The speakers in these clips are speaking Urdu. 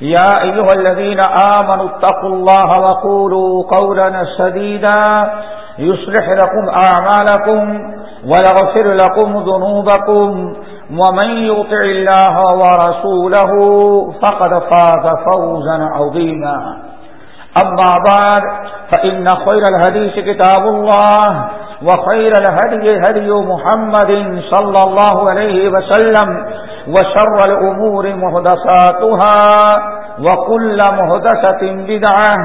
يا أيها الذين آمنوا اتقوا الله وقولوا قولا سديدا يصلح لكم أعمالكم ويغفر لكم ذنوبكم ومن يطع الله ورسوله فقد فاز فوزا عظيما أما بعد، فإن خير الهديث كتاب الله وخير الهدي هدي محمد صلى الله عليه وسلم وشر الأمور مهدساتها وكل مهدسة بدعة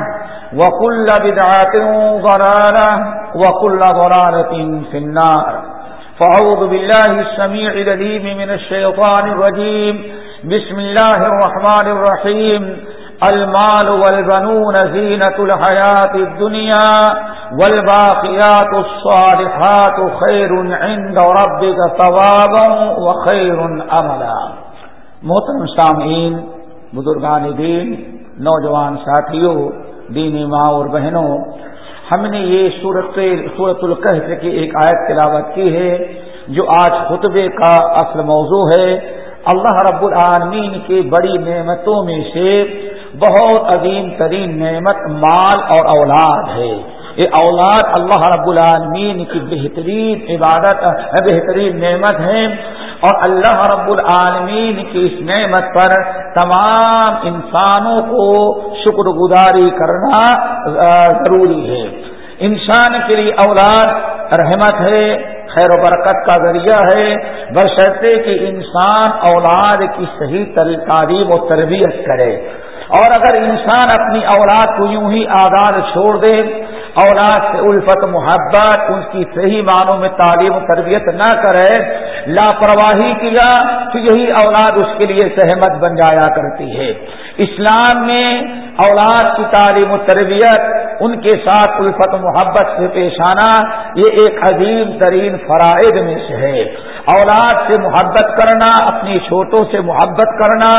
وكل بدعة ضرارة وكل ضرارة في النار. فأعوذ بالله السميع لذيم من الشيطان الرجيم. بسم الله الرحمن الرحيم. المال والبنون زينة الحياة الدنيا. والباقيات الصالحات خير عند ربك ثوابا وخير عملا محترم سامعین، بزرگان دین، نوجوان ساتھیوں، دینی ماں اور بہنوں، ہم نے یہ صورت صورت القحط کی ایک آیت تلاوت کی ہے، جو آج خطبے کا اصل موضوع ہے۔ اللہ رب العالمین کی بڑی نعمتوں میں سے بہت عظیم ترین نعمت مال اور اولاد ہے۔ یہ اولاد، اللہ رب العالمین کی بہترین عبادت بہترین نعمت ہے۔ اور اللہ رب العالمین کی اس نعمت پر تمام انسانوں کو شکر گزاری کرنا ضروری ہے۔ انسان کے لیے اولاد رحمت ہے، خیر و برکت کا ذریعہ ہے۔ برشرطے کہ انسان اولاد کی صحیح تعلیم و تربیت کرے۔ اور اگر انسان اپنی اولاد کو یوں ہی آزاد چھوڑ دے اولاد سے الفت محبت ان کی صحیح معنوں میں تعلیم و تربیت نہ کرے، لاپرواہی کیا تو یہی اولاد اس کے لیے سہمت بن جایا کرتی ہے۔ اسلام میں اولاد کی تعلیم و تربیت، ان کے ساتھ الفت محبت سے پیش آنا، یہ ایک عظیم ترین فرائض میں سے ہے۔ اولاد سے محبت کرنا، اپنی چھوٹوں سے محبت کرنا،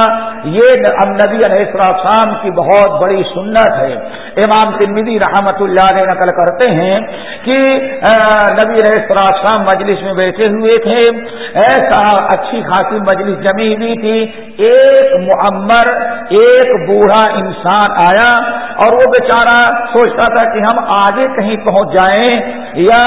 یہ نبی علیہ السلام کی بہت بڑی سنت ہے۔ امام تنوی رحمت اللہ علیہ نقل کرتے ہیں کہ نبی علیہ السلام مجلس میں بیٹھے ہوئے تھے۔ ایسا اچھی خاصی مجلس جمی ہوئی تھی۔ ایک معمر، ایک بوڑھا انسان آیا اور وہ بیچارہ سوچتا تھا کہ ہم آگے کہیں پہنچ جائیں یا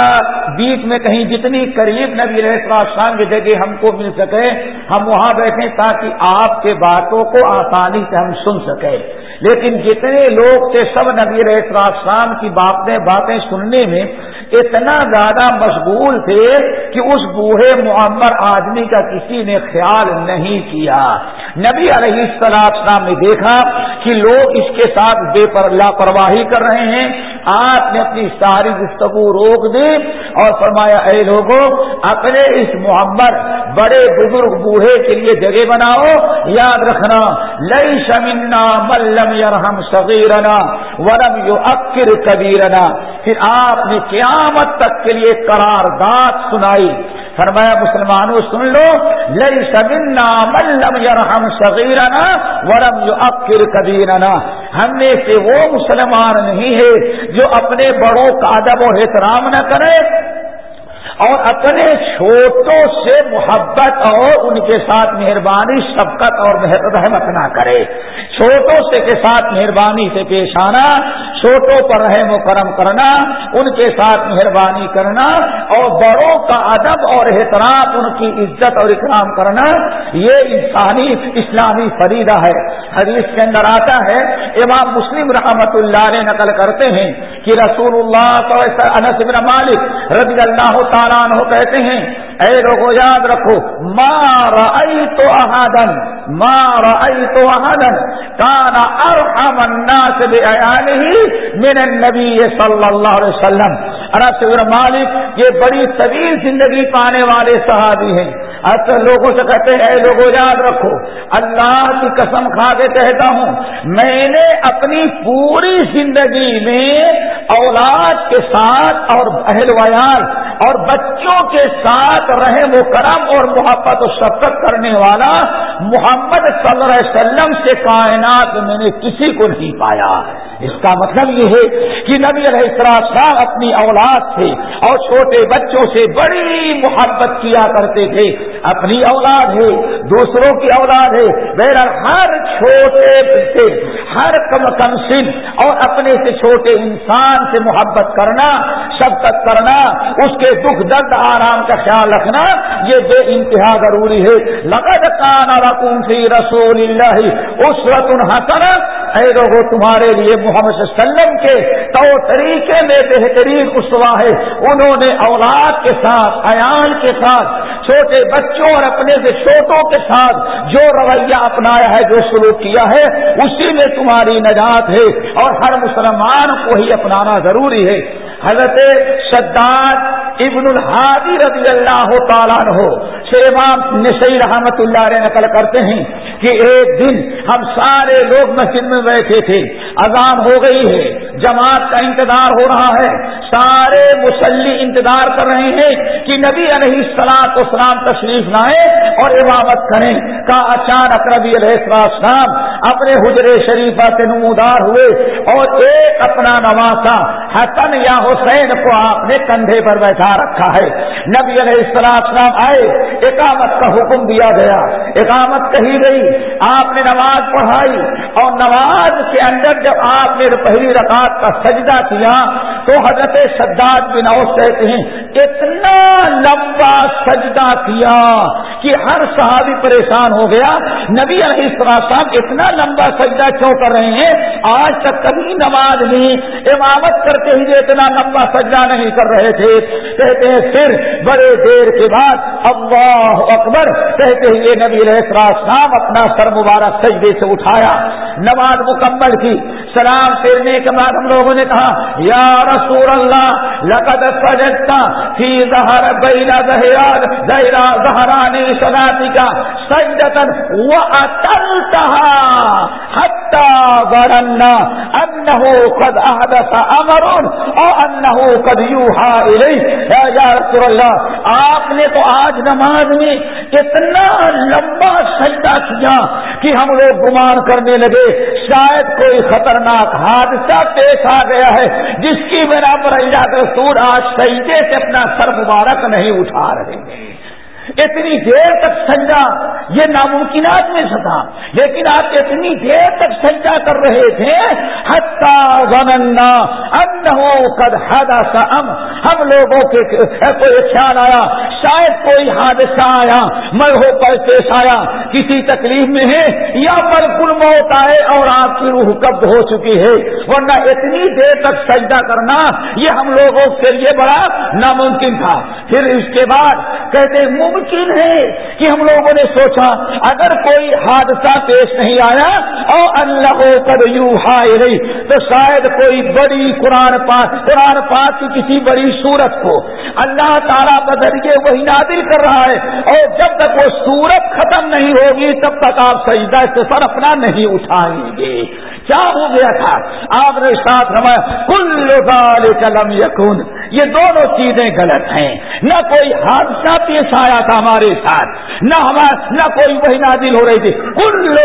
بیچ میں کہیں جتنی قریب نبی علیہ السلام کی جگہ ہم کو مل سکے، ہم وہاں بیٹھے تاکہ آپ کے باتوں کو آسانی سے ہم سن سکیں۔ لیکن جتنے لوگ تھے سب نبی السلام کی باتیں باتیں سننے میں اتنا زیادہ مشغول تھے کہ اس بوڑھے معمر آدمی کا کسی نے خیال نہیں کیا۔ نبی علیہ السلام نے دیکھا کہ لوگ اس کے ساتھ بے پر، لاپرواہی کر رہے ہیں۔ آپ نے اپنی ساری گفتگو روک دی اور فرمایا، اے لوگوں اپنے اس معمر بڑے بزرگ بوڑھے کے لیے جگہ بناؤ۔ یاد رکھنا لئی شمنا ملم یرحم صغیرنا ورم یو اکر کبیرنا پھر آپ نے قیامت تک کے لیے قرار داد سنائی۔ فرمایا، مسلمانوں، سن لو لئی سبنا ملم یرحم صغیرنا ورم یو اکر کبیرنا ہم میں سے وہ مسلمان نہیں ہے جو اپنے بڑوں کا ادب و احترام نہ کرے۔ اور اپنے چھوٹوں سے محبت اور ان کے ساتھ مہربانی، شفقت اور رحمت نہ کرے۔ چھوٹوں سے کے ساتھ مہربانی سے پیش آنا، چھوٹوں پر رحم و کرم کرنا، ان کے ساتھ مہربانی کرنا اور بڑوں کا ادب اور احترام، ان کی عزت اور اکرام کرنا، یہ انسانی اسلامی فریدہ ہے۔ حدیث کے اندر آتا ہے، امام مسلم رحمت اللہ نے نقل کرتے ہیں کہ رسول اللہ انس بن مالک رضی اللہ تعالیٰ عنہ کہتے ہیں، اے لوگوں یاد رکھو مار ائی تو احادن مار ائی تو احادن کانا ارحم الناس بعیانه من النبی صلی اللہ علیہ وسلم۔ انس بن مالک یہ بڑی طویل زندگی پانے والے صحابی ہیں۔ اچھا لوگوں سے کہتے ہیں لوگوں یاد رکھو، اللہ کی قسم کھا کے کہتا ہوں، میں نے اپنی پوری زندگی میں اولاد کے ساتھ اور اہل ویال اور بچوں کے ساتھ رحم و کرم اور محبت و شفقت کرنے والا محمد صلی اللہ علیہ وسلم سے کائنات میں نے کسی کو نہیں پایا۔ اس کا مطلب یہ ہے کہ نبی علیہ السلام اپنی اولاد سے اور چھوٹے بچوں سے بڑی محبت کیا کرتے تھے۔ اپنی اولاد ہے، دوسروں کی اولاد ہے، میرا ہر چھوٹے سے ہر کم کم سن اور اپنے سے چھوٹے انسان سے محبت کرنا شبکت کرنا، اس کے دکھ درد آرام کا خیال رکھنا، یہ بے انتہا ضروری ہے۔ لگت کانا رقم فی رسول اللہ اس رتن اے لوگوں تمہارے لیے محمد صلی اللہ علیہ وسلم کے تو طریقے میں بہترین اسوا ہے۔ انہوں نے اولاد کے ساتھ ایان کے ساتھ چھوٹے بچوں اور اپنے سے چھوٹوں کے ساتھ جو رویہ اپنایا ہے، جو سلوک کیا ہے، اسی میں تمہاری نجات ہے۔ اور ہر مسلمان کو ہی اپنانا ضروری ہے۔ حضرت شداد ابن الحادی رضی اللہ تعالیٰ ہو امام نشی رحمت اللہ علیہ نقل کرتے ہیں کہ ایک دن ہم سارے لوگ مسجد میں بیٹھے تھے، اذان ہو گئی ہے، جماعت کا انتظار ہو رہا ہے۔ سارے مسلی انتظار کر رہے ہیں کہ نبی علیہ السلام اسلام تشریف لائیں اور امامت کریں۔ کا اچانک نبی علیہ السلام اپنے حجر شریفہ سے نمودار ہوئے اور ایک اپنا نواسا حسن یا حسین کو آپ نے کندھے پر بیٹھا رکھا ہے۔ نبی علیہ السلام آئے اقامت کا حکم دیا گیا۔ اقامت کہی گئی۔ آپ نے نماز پڑھائی اور نماز کے اندر جب آپ نے پہلی رکعت کا سجدہ کیا تو حضرت شداد بن اوس کہتے ہیں، اتنا لمبا سجدہ کیا کہ ہر صحابی پریشان ہو گیا۔ نبی علیہ السلام اتنا لمبا سجدہ کیوں کر رہے ہیں؟ آج تک کبھی نماز میں امامت کرتے ہی اتنا لمبا سجدہ نہیں کر رہے تھے۔ کہتے ہیں، پھر بڑے دیر کے بعد اللہ اللہ اکبر کہتے ہی نبی علیہ السلام اپنا سر مبارک سجدے سے اٹھایا، نماز مکمل کی، سلام پھیرنے کے بعد ہم لوگوں نے کہا، یا رسول اللہ لقد سجدتا فی ظہر بینا زہران، زہرا زہرانی صلاتی کا سجدتن وعتلتها حتی ظننا انہو قد احدث امرون، او انہو قد یوحا الی یا رسول اللہ، آپ نے تو آج نماز میں اتنا لمبا سجدہ کیا کہ ہم لوگ گمان کرنے لگے، شاید کوئی خطرناک حادثہ پیش آ گیا ہے، جس کی میرا پر اللہ رسول آج سجدے سے اپنا سر مبارک نہیں اٹھا رہے۔ ہیں اتنی دیر تک سجا یہ ناممکنات میں تھا۔ لیکن آپ اتنی دیر تک سجا کر رہے تھے ام۔ ہم لوگوں کے کوئی خیال آیا، شاید کوئی حادثہ آیا مر ہو پر پیش آیا۔ کسی تکلیف میں ہے یا پر کل موت آئے اور آپ کی روح قبض ہو چکی ہے؟ ورنہ اتنی دیر تک سجدہ کرنا یہ ہم لوگوں کے لیے بڑا ناممکن تھا۔ پھر اس کے بعد کہتے ممکن ہے کہ ہم لوگوں نے سوچا، اگر کوئی حادثہ پیش نہیں آیا اور اللہ کر یو ہائے تو شاید کوئی بڑی قرآن پاک قرآن پاک کی کسی بڑی صورت کو اللہ تعالیٰ ذریعے وہی نادل کر رہا ہے۔ اور جب تک وہ صورت ختم نہیں ہوگی تب تک آپ سجدہ سے سر اپنا نہیں اٹھائیں گے۔ کیا ہو گیا تھا؟ آپ نے ساتھ ہمارا کل قلم یقون یہ دونوں چیزیں غلط ہیں۔ نہ کوئی حادثہ پیش آیا تھا ہمارے ساتھ، نہ ہمارا نہ کوئی وہی نازل ہو رہی تھی۔ کل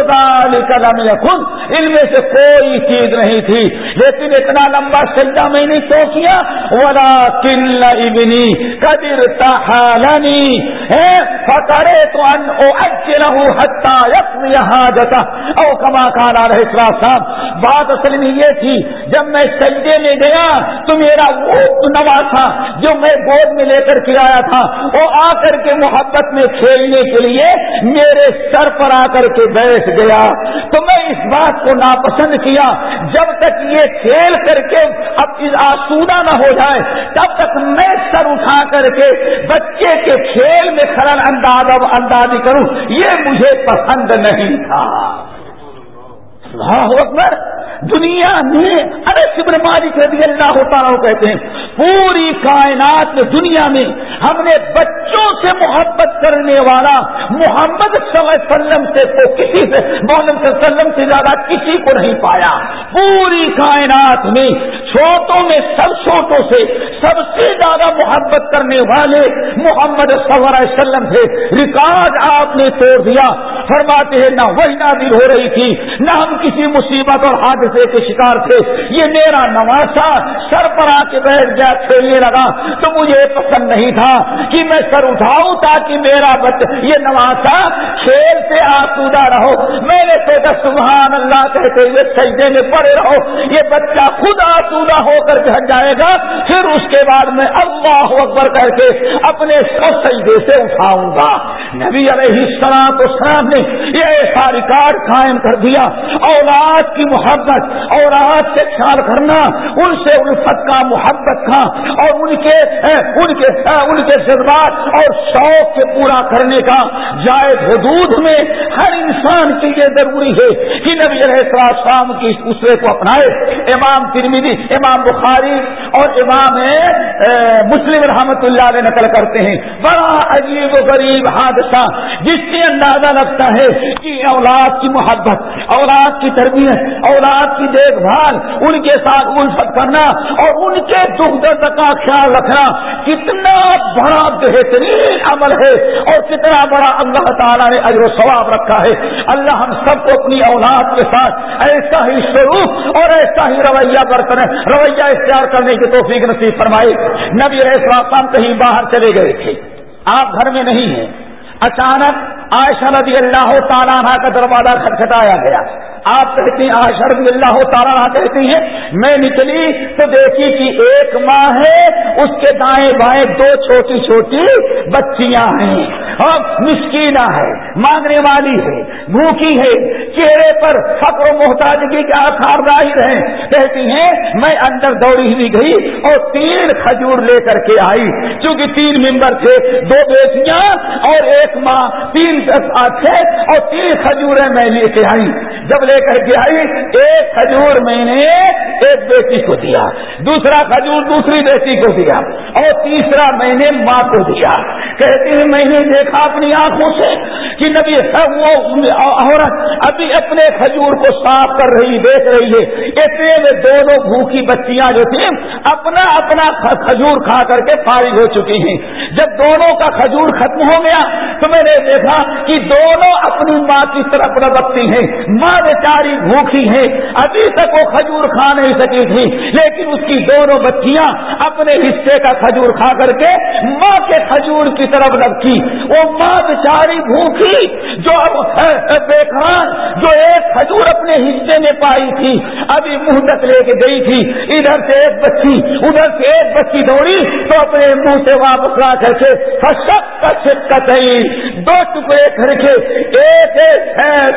قلم یقون ان میں سے کوئی چیز نہیں تھی۔ لیکن اتنا لمبا سجدہ میں نے کیوں کیا؟ ولا کل ابنی کبر تحالنی فترے تو ان او اچ رہو ہتا یہاں جتا او کما کالا رہے صاحب بات اصل میں یہ تھی، جب میں سجدے میں گیا تو میرا وہ نواز تھا، جو میں گود میں لے کر کے آیا تھا۔ وہ آ کر کے محبت میں کھیلنے کے لیے میرے سر پر آ کر کے بیٹھ گیا۔ تو میں اس بات کو ناپسند کیا۔ جب تک یہ کھیل کر کے اب آسودہ نہ ہو جائے، تب تک میں سر اٹھا کر کے بچے کے کھیل میں خرل انداز اندازی کروں۔ یہ مجھے پسند نہیں تھا۔ ہاں، اکبر، دنیا میں ارے سبر مالک رضی اللہ ہوتا کہتے ہیں، پوری کائنات میں، دنیا میں ہم نے بچوں سے محبت کرنے والا محمد صلی اللہ علیہ وسلم سے کسی سے، محمد صلی اللہ علیہ وسلم سے زیادہ کسی کو نہیں پایا۔ پوری کائنات میں چھوٹوں میں سب چھوٹوں سے سب سے زیادہ محبت کرنے والے محمد صلی اللہ علیہ وسلم سے ریکارڈ آپ نے توڑ دیا۔ فرماتے ہیں، نہ وہی نادر ہو رہی تھی، نہ ہم کسی مصیبت اور حادثے کے شکار تھے۔ یہ میرا نواسا سر پر آ کے بیٹھ گیا کھیلنے لگا۔ تو مجھے پسند نہیں تھا کہ میں سر اٹھاؤں تاکہ میرا بچہ یہ نواسا کھیل سے آسودہ رہو۔ میں نے سوچا سبحان اللہ کہتے ہوئے سجدے میں پڑے رہو۔ یہ بچہ خود آسودہ ہو کر کے جائے گا، پھر اس کے بعد میں اللہ اکبر کر کے اپنے سجدے سے اٹھاؤں گا۔ نبی علیہ السلام تو سلام نے یہ ایسا ریکارڈ قائم کر دیا۔ اولاد کی محبت، اولاد سے خیال کرنا، ان سے الفت کا محبت کا اور ان کے ان کے ان کے جذبات اور شوق کے پورا کرنے کا جائز حدود میں ہر انسان کے لیے ضروری ہے کہ نبی علیہ شام کی اس دوسرے کو اپنائے۔ امام ترمیدی امام بخاری اور امام مسلم رحمت اللہ علیہ نقل کرتے ہیں۔ بڑا عجیب و غریب حادثہ جس سے اندازہ لگتا ہے کہ اولاد کی محبت، اولاد کی تربیت، اولاد کی دیکھ بھال، ان کے ساتھ الفت کرنا اور ان کے دکھ درد کا خیال رکھنا کتنا بڑا بہترین عمل ہے اور کتنا بڑا اللہ تعالیٰ نے اجر و ثواب رکھا ہے۔ اللہ ہم سب کو اپنی اولاد کے ساتھ ایسا ہی سوروپ اور ایسا ہی رویہ برتن، رویہ اختیار کرنے کی توفیق نصیب فرمائی نبی رحم کہیں باہر چلے گئے تھے۔ آپ گھر میں نہیں ہیں۔ اچانک عائشہ رضی اللہ تعالیٰ کا دروازہ کھٹکھٹایا گیا۔ آپ کہتی ہیں آشر اللہ تعالیٰ کہتی ہیں، میں نکلی تو دیکھی کہ ایک ماں ہے، اس کے دائیں بائیں دو چھوٹی چھوٹی بچیاں ہیں۔ اور مسکینہ ہے، مانگنے والی ہے، بھوکی ہے، چہرے پر فقر و محتاجگی کے آخار ظاہر ہیں۔ کہتی ہیں، میں اندر دوڑی ہوئی گئی اور تین کھجور لے کر کے آئی۔ چونکہ تین ممبر تھے، دو بیٹیاں اور ایک ماں، تین تھے اور تین کھجوریں میں لے کے آئی۔ جب لے کر کے آئی، ایک کھجور میں نے ایک بیٹی کو دیا، دوسرا کھجور دوسری بیٹی کو دیا، اور تیسرا میں نے ماں کو دیا۔ کہتے ہیں، میں نے دیکھا اپنی آنکھوں سے کہ نبی سب وہ عورت ابھی اپنے کھجور کو صاف کر رہی، دیکھ رہی ہے۔ اتنے میں دونوں بھوکی بچیاں جو تھیں، اپنا اپنا کھجور کھا کر کے فارغ ہو چکی ہیں۔ جب دونوں کا کھجور ختم ہو گیا، تو میں نے دیکھا کہ دونوں اپنی ماں کی طرف ربکتی ہیں۔ ماں بیچاری بھوکی ہے ابھی تک وہ کھجور کھا نہیں سکی تھی، لیکن اس کی دونوں بچیاں اپنے حصے کا کھجور کھا کر کے ماں کے کھجور کی طرف رکھی وہ ماں بیچاری بھوکی جو بیکان جو ایک کھجور اپنے حصے میں پائی تھی، ابھی منہ تک لے کے گئی تھی۔ ادھر سے ایک بچی، ادھر سے ایک بچی دوڑی تو اپنے منہ سے واپس لا کر کے دو ٹکڑے کر کے، ایک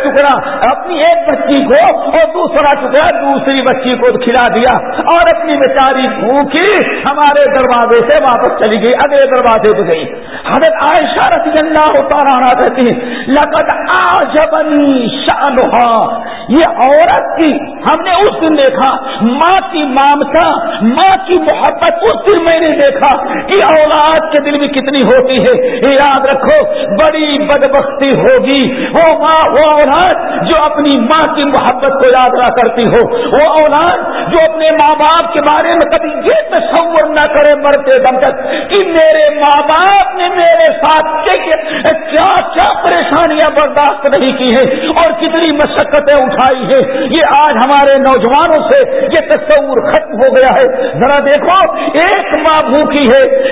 ٹکڑا، اپنی ایک بچی کو اور دوسرا ٹکڑا دوسری بچی کو کھلا دیا اور اپنی بیچاری بھوکی ہمارے دروازے سے واپس چلی گئی، اگلے دروازے پہ گئی۔ حضرت عائشہ رضی اللہ ہوتا کہتی، لقد آجبنی شانہا یہ عورت کی ہم نے اس دن دیکھا، ماں کی مامتا، ماں کی محبت، اس دن میں نے دیکھا کہ اولاد کے دل میں کتنی ہوتی ہے۔ یاد رکھو، بڑی بدبختی ہوگی۔ وہ ماں، وہ اولاد جو اپنی ماں کی محبت کو یاد نہ کرتی ہو۔ وہ اولاد جو اپنے ماں باپ کے بارے میں کبھی یہ تصور نہ کرے مرتے دم تک کہ میرے ماں باپ نے میرے ساتھ کیا کیا پریشانیاں برداشت نہیں کی ہے اور کتنی مشقتیں اٹھائی ہے یہ آج ہمارے نوجوانوں سے یہ تصور ختم ہو گیا ہے۔ ذرا دیکھو، ایک ماں بھوکی ہے۔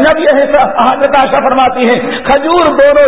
نبی آشا فرماتی ہے کھجور دونوں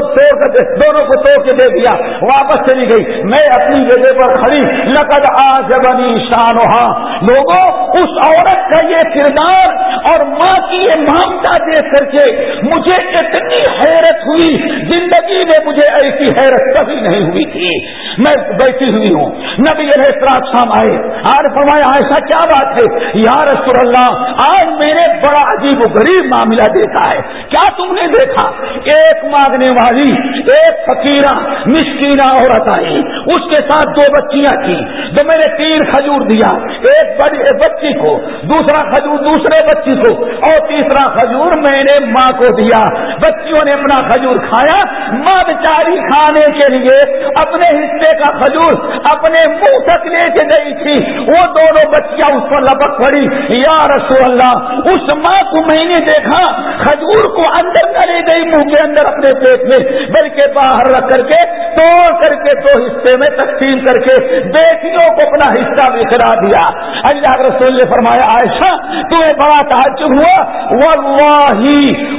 دونوں کو توڑ کے دے دیا، واپس چلی گئی۔ میں اپنی جگہ پر کھڑی۔ لقد آج بنی شانوہا لوگوں، اس عورت کا یہ کردار اور ماں کی یہ مامتا دیکھ کر کے مجھے اتنی حیرت ہوئی۔ زندگی میں کی حیرت کبھی نہیں ہوئی تھی۔ میں بیٹھی ہوئی ہوں۔ نبی علیہ السلام شام آئے۔ آج فرمایا ایسا کیا بات ہے؟ یا رسول اللہ، آج میں نے بڑا عجیب و غریب معاملہ دیکھا ہے۔ کیا تم نے دیکھا؟ ایک مانگنے والی، ایک فقیرہ، مسکینہ عورت آئی۔ اس کے ساتھ دو بچیاں تھیں جو میں نے تین کھجور دیا، ایک بڑی بچی کو، دوسرا کھجور دوسرے بچی کو، اور تیسرا کھجور میں نے ماں کو دیا۔ بچیوں نے اپنا کھجور کھایا۔ ماں بیچاری کھانے کے لیے اپنے حصے کا کھجور اپنے منہ تک لے کے گئی تھی۔ وہ دونوں بچیاں اس پر لپک پڑی۔ یا رسول اللہ، اس ماں کو میں نے دیکھا، کھجور کو اندر نہ لے گئی، منہ کے اندر اپنے پیٹ میں، بلکہ باہر رکھ کر کے توڑ کر کے دو حصے میں تقسیم کر کے بیٹیوں کو اپنا حصہ بکھرا دیا۔ اللہ رسول نے فرمایا، عائشہ، تمہیں بڑا تعجب ہوا۔ واللہ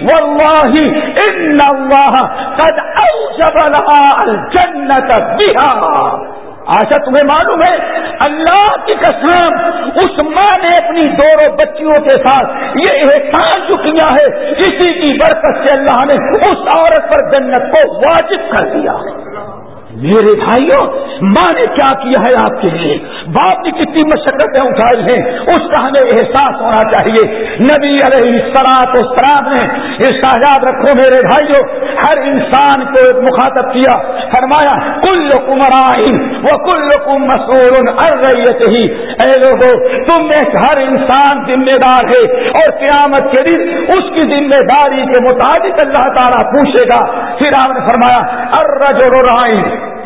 واللہ ان اللہ قد اوجب لها الجنت بها آشا تمہیں معلوم ہے، اللہ کی قسم اس ماں نے اپنی دونوں بچیوں کے ساتھ یہ احسان جو کیا ہے، اسی کی برکت سے اللہ نے اس عورت پر جنت کو واجب کر دیا۔ میرے بھائیوں ماں نے کیا کیا ہے آپ کے لیے؟ باپ نے کتنی مشقتیں اٹھائی ہیں، اس کا ہمیں احساس ہونا چاہیے۔ نبی علیہ سرات نے اس نے یاد رکھو میرے بھائیوں ہر انسان کو مخاطب کیا۔ فرمایا کل کمرائن وہ کل کم مسور ار ہی اے لوگوں تم میں ہر انسان ذمہ دار ہے اور قیامت کے دن اس کی ذمہ داری کے مطابق اللہ تعالیٰ پوچھے گا۔ پھر آپ نے فرمایا ار اور رائن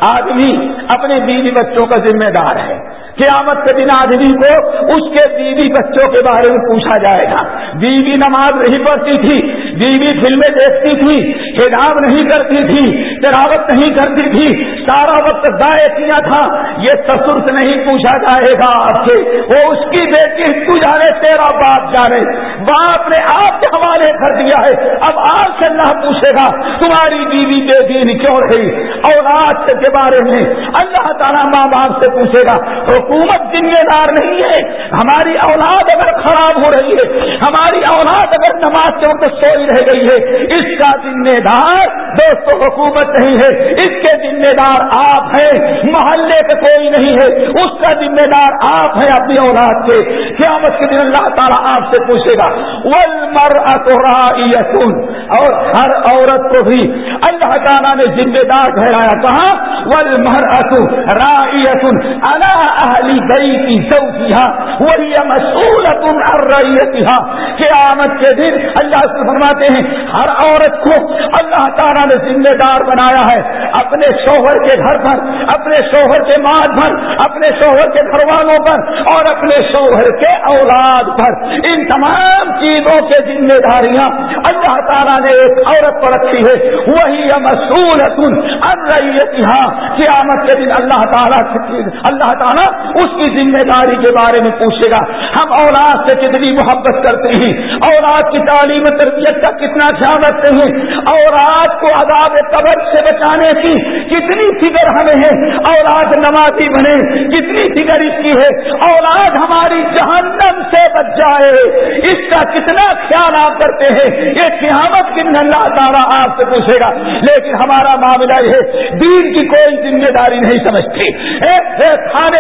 آدمی اپنے بیوی بچوں کا ذمہ دار ہے۔ قیامت کے دن آدمی کو اس کے بیوی بچوں کے بارے میں پوچھا جائے گا۔ بیوی نماز نہیں پڑھتی تھی، بیوی فلمیں دیکھتی تھی، حجاب نہیں کرتی تھی، تلاوت نہیں کرتی تھی، سارا وقت ضائع کیا تھا۔ یہ سسر سے نہیں پوچھا جائے گا آپ سے۔ وہ اس کی بیٹی، تو جانے تیرا باپ جانے۔ باپ نے آپ کے حوالے کر دیا ہے۔ اب آپ سے اللہ پوچھے گا، تمہاری بیوی بے دین کیوں رہی؟ اور آج کے بارے میں اللہ تعالیٰ ماں باپ سے پوچھے گا۔ حکومت ذمہ دار نہیں ہے۔ ہماری اولاد اگر خراب ہو رہی ہے، ہماری اولاد اگر نماز کے وقت سوئی رہ گئی ہے، اس کا ذمہ دار دوستوں حکومت نہیں ہے۔ اس کے ذمہ دار آپ ہیں، محلے کے کوئی نہیں ہے۔ اس کا ذمہ دار آپ ہیں اپنی اولاد کے۔ قیامت کے دن اللہ تعالیٰ آپ سے پوچھے گا ول مر اور ہر عورت کو بھی اللہ تعالیٰ نے ذمہ دار ٹھہرایا، کہاں؟ ول مر اتن اللہ اہلی گئی کی سوچیاں وہی مسول تم قیامت کے دن اللہ سے فرماتے ہیں، ہر عورت کو اللہ تعالیٰ نے ذمہ دار بنایا ہے۔ اپنے شوہر کے گھر پر، اپنے شوہر کے ماد پر، اپنے شوہر کے گھر والوں پر، اور اپنے شوہر کے اولاد پر۔ ان تمام چیزوں کے ذمہ داریاں اللہ تعالیٰ نے ایک عورت پر رکھی ہے وہی مسول تم قیامت کے دن اللہ تعالیٰ اللہ تعالیٰ اس کی ذمہ داری کے بارے میں پوچھے گا۔ ہم اولاد سے کتنی محبت کرتے ہیں، اولاد کی تعلیم تربیت کا کتنا خیال رکھتے ہیں۔ اولاد کو عذاب قبر سے بچانے کی کتنی فکر ہمیں ہے۔ اولاد نمازی بنے، کتنی فکر اس کی ہے۔ اولاد ہماری جہنم سے بچ جائے۔ اس کا کتنا خیال آپ کرتے ہیں۔ یہ قیامت کن اللہ تعالیٰ آپ سے پوچھے گا۔ لیکن ہمارا معاملہ یہ دین کی کوئی ذمہ داری نہیں سمجھتی۔ کھانے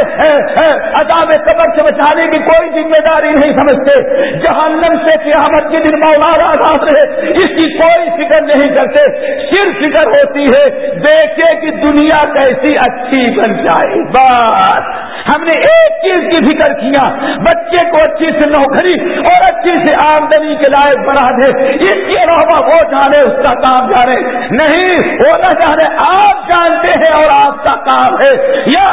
عذاب قبر سے بچانے کی کوئی ذمہ داری نہیں سمجھتے۔ جہنم سے قیامت کے دن مولا آزاد رہے۔ اس کی کوئی فکر نہیں کرتے۔ صرف فکر ہوتی ہے، دیکھے کہ دنیا کیسی اچھی بن جائے۔ بس۔ ہم نے ایک چیز کی فکر کیا، بچے کو اچھی سے نوکری اور اچھی سے آمدنی کے لائق بنا دے۔ اس کے علاوہ وہ جانے اس کا کام جانے۔ نہیں، وہ نہ جانے، آپ جانتے ہیں اور آپ کا کام ہے۔ یا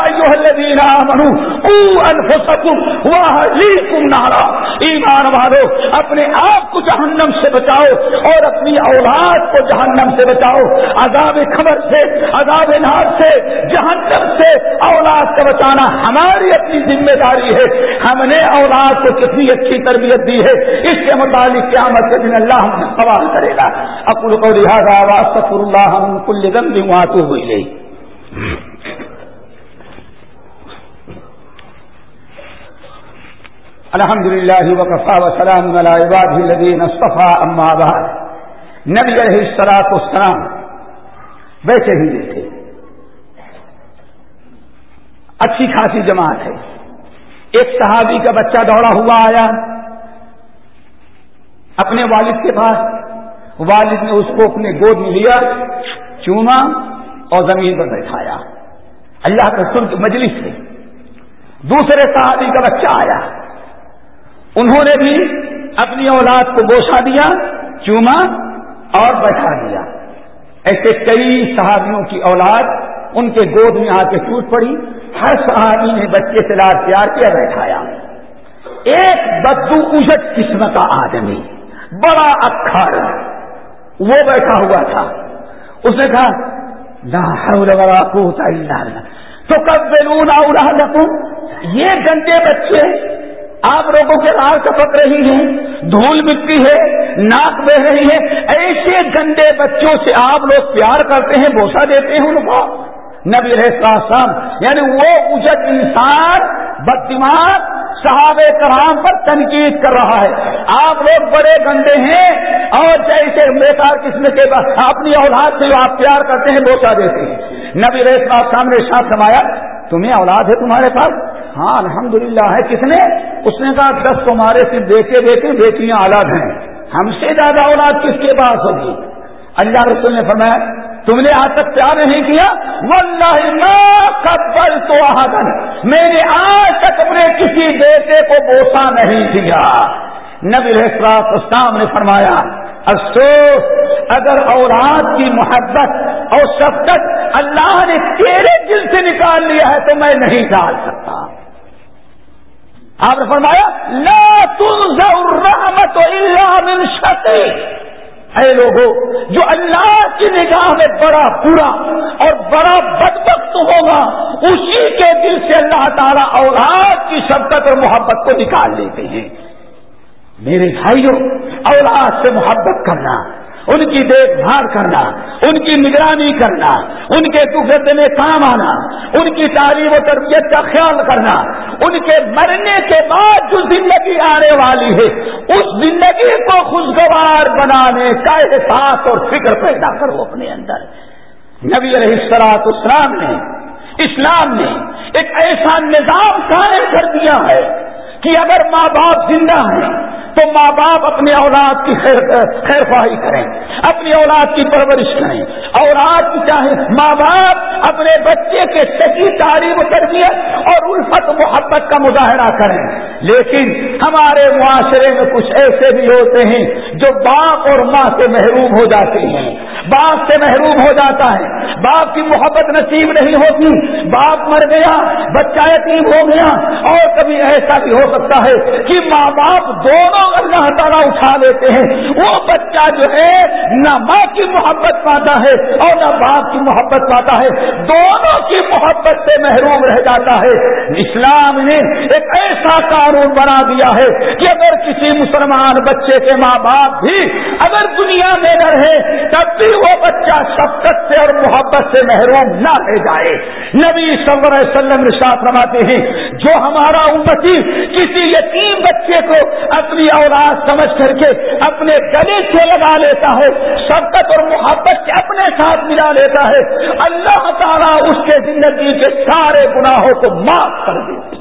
نارا۔ ایمان والو، اپنے آپ کو جہنم سے بچاؤ اور اپنی اولاد کو جہنم سے بچاؤ۔ عذاب خبر سے، عذاب نار سے، جہنم سے اولاد کا بچانا۔ ہمارا ہماری اپنی ذمہ داری ہے۔ ہم نے اولاد کو کتنی اچھی تربیت دی ہے۔ اس کے متعلق قیامت کے دن اللہ ہم سوال کرے گا۔ اکل کو لہٰذا سفر اللہ ہم کل گندی وہاں تو ہوئی گئی الحمد للہ وقفا وسلام الدین اصطفیٰ اما بعد۔ نبی علیہ السلاط السلام ویسے ہی تھے اچھی خاصی جماعت ہے۔ ایک صحابی کا بچہ دوڑا ہوا آیا۔ اپنے والد کے پاس۔ والد نے اس کو اپنے گود میں لیا، چوما اور زمین پر بیٹھایا۔ اللہ کا سرخ مجلس سے دوسرے صحابی کا بچہ آیا۔ انہوں نے بھی اپنی اولاد کو بوسا دیا، چوما اور بیٹھا دیا ایسے کئی صحابیوں کی اولاد ان کے گود میں آ کے ٹوٹ پڑی۔ ہر صحابی نے بچے سے لاڈ پیار کیا بیٹھایا۔ ایک بدو اجٹ قسم کا آدمی، بڑا اکھر وہ بیٹھا ہوا تھا۔ اس نے کہا، لا قوت الا تو کب بیلون اڑا یہ گندے بچے آپ لوگوں کے رار کپک رہی ہیں، دھول مٹی ہے، ناک بہ رہی ہے۔ ایسے گندے بچوں سے آپ لوگ پیار کرتے ہیں بوسا دیتے ہیں ان کو۔ نبی رہسم یعنی وہ اجت انسان بد دماغ صحاب کرام پر تنقید کر رہا ہے۔ آپ لوگ بڑے گندے ہیں اور جیسے بیکار قسم کے اپنی اولاد سے آپ پیار کرتے ہیں بوسا دیتے ہیں۔ نبی رہسم سامنے ساتھ سمایا تمہیں اولاد ہے تمہارے پاس؟ ہاں الحمدللہ ہے۔ کس نے؟ اس نے کہا، دس تمہارے سے دیکھے دیکھے بیٹیاں اولاد ہیں۔ ہم سے زیادہ اولاد کس کے پاس ہوگی؟ اللہ رسول نے فرمایا تم نے آج تک پیار نہیں کیا؟ واللہ ما قبل تو میں نے آج تک اپنے کسی بیٹے کو بوسا نہیں دیا نبی اسلام نے فرمایا، افسوس، اگر اولاد کی محبت اور شفقت اللہ نے تیرے دل سے نکال لیا ہے تو میں نہیں ڈال سکتا۔ آپ نے فرمایا، لا رحمت من شتے اے لوگوں جو اللہ کی نگاہ میں بڑا برا اور بڑا بدبخت ہوگا، اسی کے دل سے اللہ تعالیٰ اولاد کی شبکت اور محبت کو نکال لیتے ہیں۔ میرے بھائیوں، اولاد سے محبت کرنا ان کی دیکھ بھال کرنا، ان کی نگرانی کرنا، ان کے دکھ میں کام آنا، ان کی تعلیم و تربیت کا خیال کرنا، ان کے مرنے کے بعد جو زندگی آنے والی ہے، اس زندگی کو خوشگوار بنانے کا احساس اور فکر پیدا کرو اپنے اندر۔ نبی علیہ السلاط اسلام نے اسلام نے ایک ایسا نظام قائم کر دیا ہے کہ اگر ماں باپ زندہ ہیں تو ماں باپ اپنی اولاد کی خیر خیر خواہی کریں، اپنی اولاد کی پرورش کریں۔ اولاد کی چاہے ماں باپ اپنے بچے کے صحیح تعلیم تربیت اور الفت، محبت کا مظاہرہ کریں۔ لیکن ہمارے معاشرے میں کچھ ایسے بھی ہوتے ہیں جو باپ اور ماں سے محروم ہو جاتے ہیں۔ باپ سے محروم ہو جاتا ہے۔ باپ کی محبت نصیب نہیں ہوتی۔ باپ مر گیا، بچہ یتیم ہو گیا۔ اور کبھی ایسا بھی ہو سکتا ہے کہ ماں باپ دونوں اللہ تعالیٰ اٹھا لیتے ہیں۔ وہ بچہ جو ہے، نہ ماں کی محبت پاتا ہے اور نہ باپ کی محبت پاتا ہے۔ دونوں کی محبت سے محروم رہ جاتا ہے۔ اسلام نے ایک ایسا قانون بنا دیا ہے کہ اگر کسی مسلمان بچے کے ماں باپ بھی اگر دنیا میں نہ رہے، تب بھی وہ بچہ شفقت سے اور محبت سے محروم نہ رہ جائے۔ نبی صلی اللہ علیہ وسلم ساتھ رواتے ہیں، جو ہمارا امتی کسی یتیم بچے کو اپنی اولاد سمجھ کر کے اپنے گلے سے لگا لیتا ہے شبکت اور محبت کے اپنے ساتھ ملا لیتا ہے، اللہ تعالیٰ اس کے زندگی کے سارے گناہوں کو معاف کر دیتے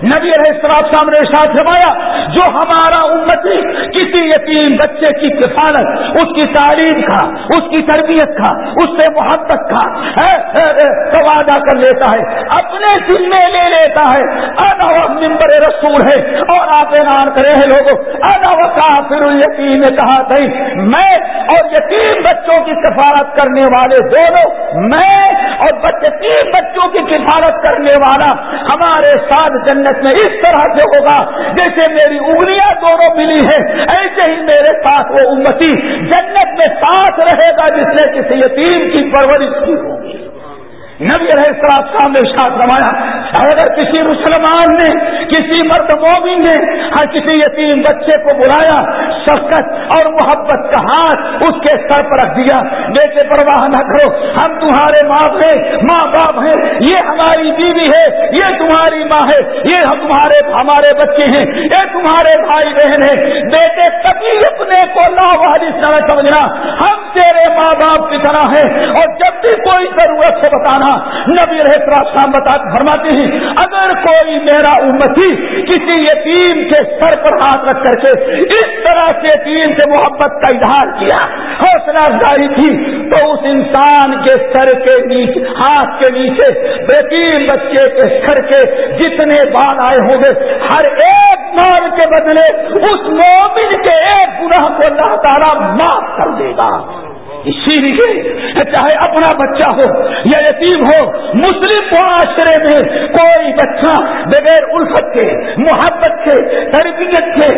نبی علیہ السلام سامنے ساتھ روایا جو ہمارا امتی کسی یتیم بچے کی کفالت، اس کی تعلیم کا، اس کی تربیت کا، اس سے محبت کا وعدہ کر لیتا ہے، اپنے دل میں لے لیتا ہے ادا ممبر رسول ہے، اور آپ اعلان کرے ہیں لوگوں ادا و کافر یتیم نے کہا تھی میں اور یتیم بچوں کی کفالت کرنے والے دونوں، میں اور یتیم بچوں کی کفالت کرنے والا ہمارے ساتھ جنت جنت میں اس طرح سے ہوگا جیسے میری انگلیاں دونوں ملی ہیں، ایسے ہی میرے ساتھ وہ امتی جنت میں ساتھ رہے گا جس نے کسی یتیم کی پرورش کی ہوگی۔ نبی رہے ساتھ سامنے ساتھ روایا اگر کسی مسلمان نے، کسی مرد مومن نے ہر کسی یتیم بچے کو بلایا، شفقت اور محبت کا ہاتھ اس کے سر پر رکھ دیا، بیٹے پرواہ نہ کرو، ہم تمہارے ماں ہیں، ماں باپ ہیں، یہ ہماری بیوی ہے، یہ تمہاری ماں ہے، یہ ہم تمہارے، ہمارے بچے ہیں، یہ تمہارے بھائی بہن ہیں۔ بیٹے کبھی اپنے کو لا والی سمجھنا، ہم تیرے ماں باپ کی طرح ہے اور جب بھی کوئی ضرورت ہے بتانا نبی رہے شام بتا فرماتے ہیں، اگر کوئی میرا امتی کسی یتیم کے سر پر ہاتھ رکھ کر کے اس طرح سے یتیم سے محبت کا اظہار کیا، حوصلہ افزائی تھی، تو اس انسان کے سر کے نیچے ہاتھ کے نیچے یتیم بچے کے سر کے جتنے بال آئے ہوں گے، ہر ایک مال کے بدلے اس مومن کے ایک گناہ کو اللہ تعالیٰ معاف کر دے گا۔ اسی لیے چاہے اپنا بچہ ہو یا یتیم ہو، مسلم معاشرے میں کوئی بچہ بغیر الفت کے، محبت کے، تربیت کے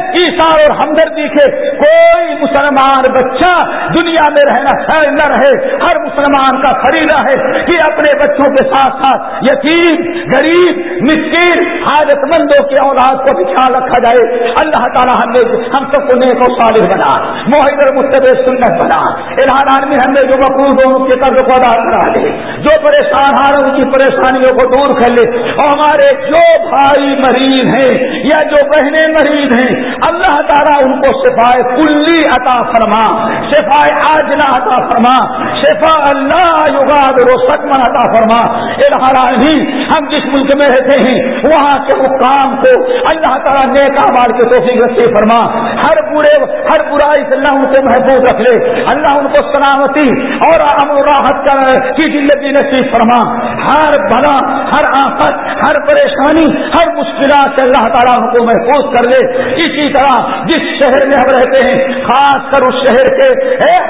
ایسار اور ہمدردی کے کوئی مسلمان بچہ دنیا میں رہنا خیر نہ رہے، ہر مسلمان کا خریدا ہے کہ اپنے بچوں کے ساتھ ساتھ یتیم، غریب، مسکین حاجت مندوں کے اولاد کو بھی خیال رکھا جائے۔ اللہ تعالیٰ ہم نے ہم سب کو نیک و صالح بنا۔ محدر مستب سنت بنا۔ عالمی ہم نے جو مقبول ہو ان کے قرض کو ادا کرا لے جو پریشان آ رہے ان کی پریشانیوں کو دور کر لے۔ اور ہمارے جو بھائی مریض ہیں یا جو بہنیں مریض ہیں، اللہ تعالیٰ ان کو شفائے کلی عطا فرما شفائے آجنا عطا فرما شفا اللہ یوگا رو سکمن عطا فرما۔ الحالی ہم جس ملک میں رہتے ہیں، وہاں کے حکام کو اللہ تعالیٰ نیک مار کے توفیق رکھے فرما۔ ہر برے، ہر برائی سے اللہ ان کو محفوظ رکھ لے۔ اللہ اللہ ان کو سلامتی اور امن راحت کی زندگی نصیب فرما۔ ہر بلا، ہر آفت، ہر پریشانی، ہر مشکلات سے اللہ تعالیٰ ان کو محفوظ کر لے۔ اسی طرح جس شہر میں ہم رہتے ہیں، خاص کر اس شہر کے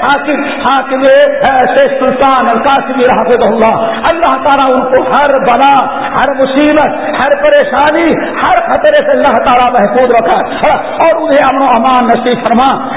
حاکم حاکم شیخ سلطان القاسمی حافظ اللہ۔ اللہ تعالیٰ ان کو ہر بلا، ہر مصیبت، ہر پریشانی، ہر خطرے سے اللہ تعالیٰ محفوظ رکھا اور انہیں امن و امان نصیب فرما۔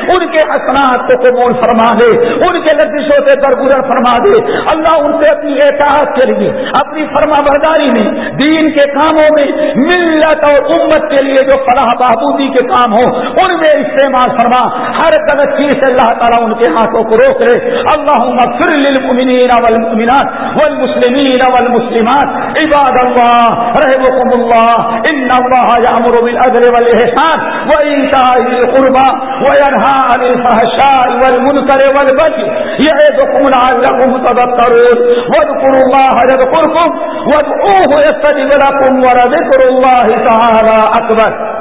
ان کے اثنات کو قبول فرما دے، ان کے لذیذوں سے درگزر فرما دے۔ اللہ ان سے اپنی احتیاط کے لیے، اپنی فرما برداری میں، دین کے کاموں میں، ملت اور امت کے لیے جو فلاح بہبودی کے کام ہو ان میں استعمال فرما۔ ہر غلط چیز سے اللہ تعالیٰ ان کے ہاتھوں کو روک لے۔ اللہ مغفر للمؤمنین والمؤمنات والمسلمین والمسلمات۔ عباد اللہ رحمكم اللہ، ان اللہ یامر بالعدل والاحسان وایتاء ذی القربى وینهى عن الفحشاء۔ والمنكر والبغي يعظكم لعلكم تذكرون. واذكروا الله يذكركم. وادعوه يستجب لكم ولذكر الله تعالى أكبر.